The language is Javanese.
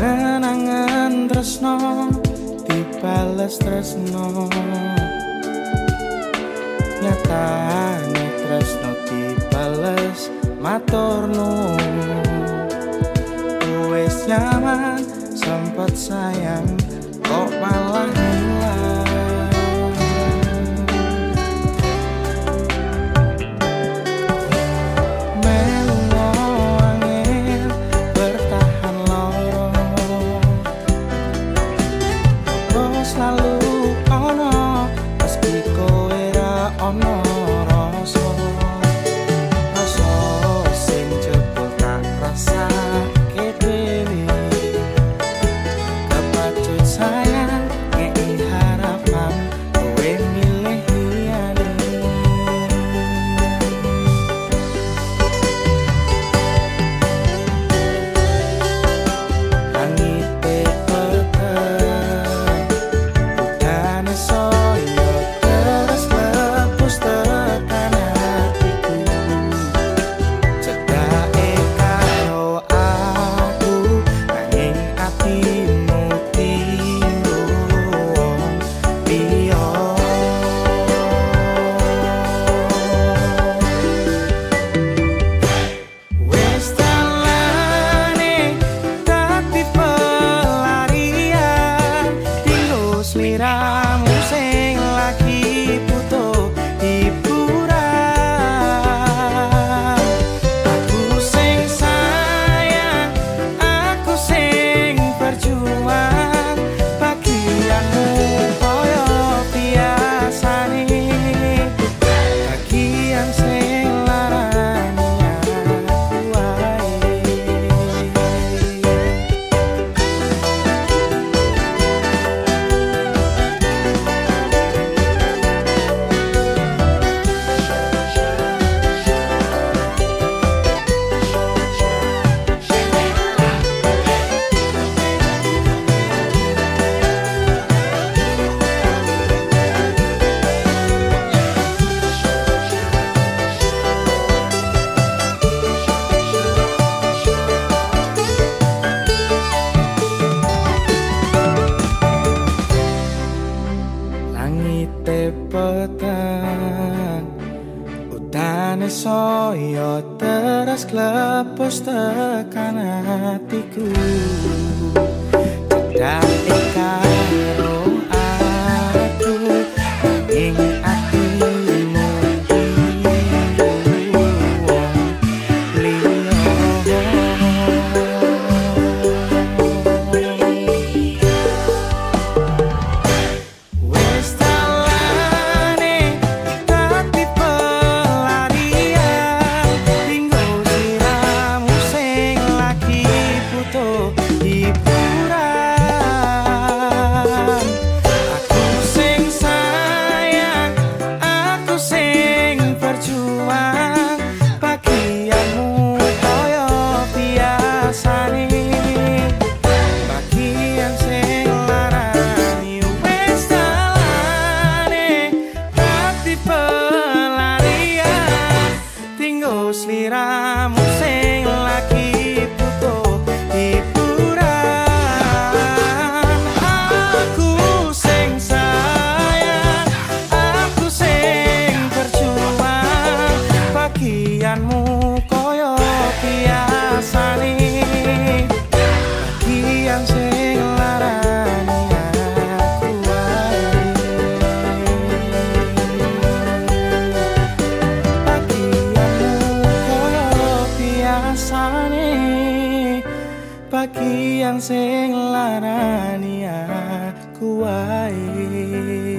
angen tresno dibales tresno. Nyatane tresno dibales matur nuwun wis nyaman sempet sayang no sweetheart. Utane soyo teras klepos tekan hatiku. Cedak ikaro bagian sing larani aku wae